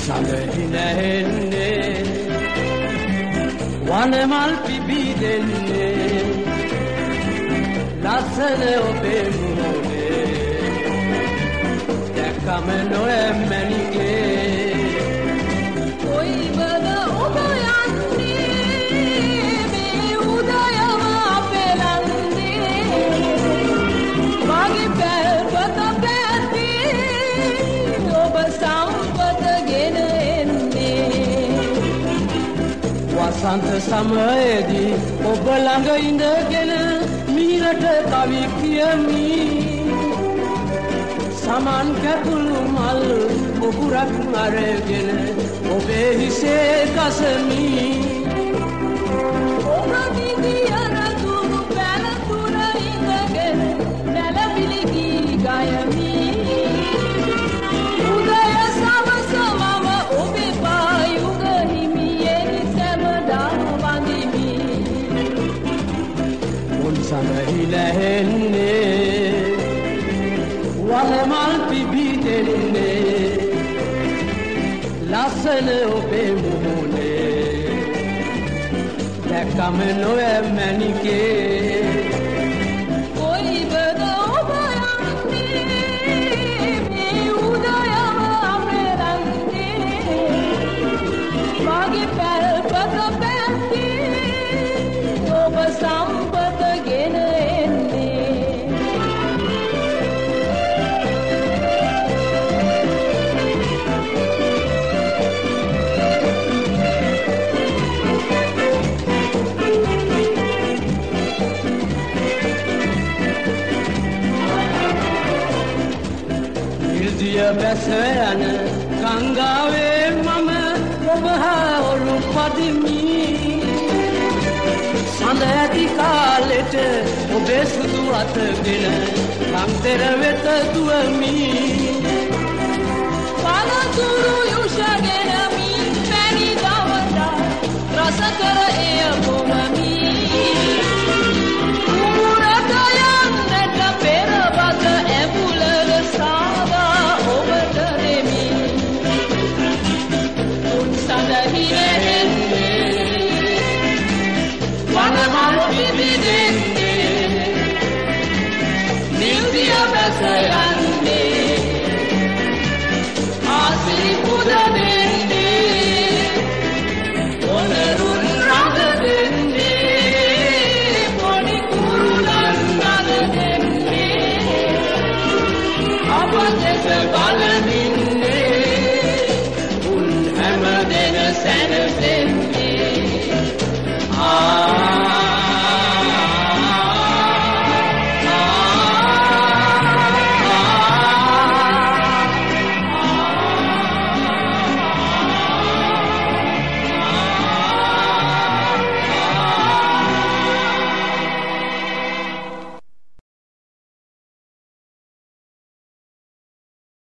සඳහි නැහෙන්නේ වනමල් පිබී දෙන්නේ ලස්සන ඔබේ මුහුණේ දැක්කම නොඇමැනිගේ වසන්ත සමයේදී ඔබ ළඟ ඉඳගෙන මීරට කවි කියමි. සමන් කැපුළු මල් ඔකුරක් අරගෙන ඔබේ හිසේ කසමි සඳහි ලැහෙන්නේ වනමල් පිබී දෙන්නේ ලස්සන ඔබේ මුහුණේ. දැක්කම නොඇමැනිකේ කොයිබද ඉර්දිය බැස යන ගංගාවේ මම ඔබහා ඔලු පදිමි. සඳ ඇති කාලෙට ඔබේ සුදු අතගෙන ලංතෙර වෙත දුවමි. පළතුරු යුෂගෙන Yeah. birthday.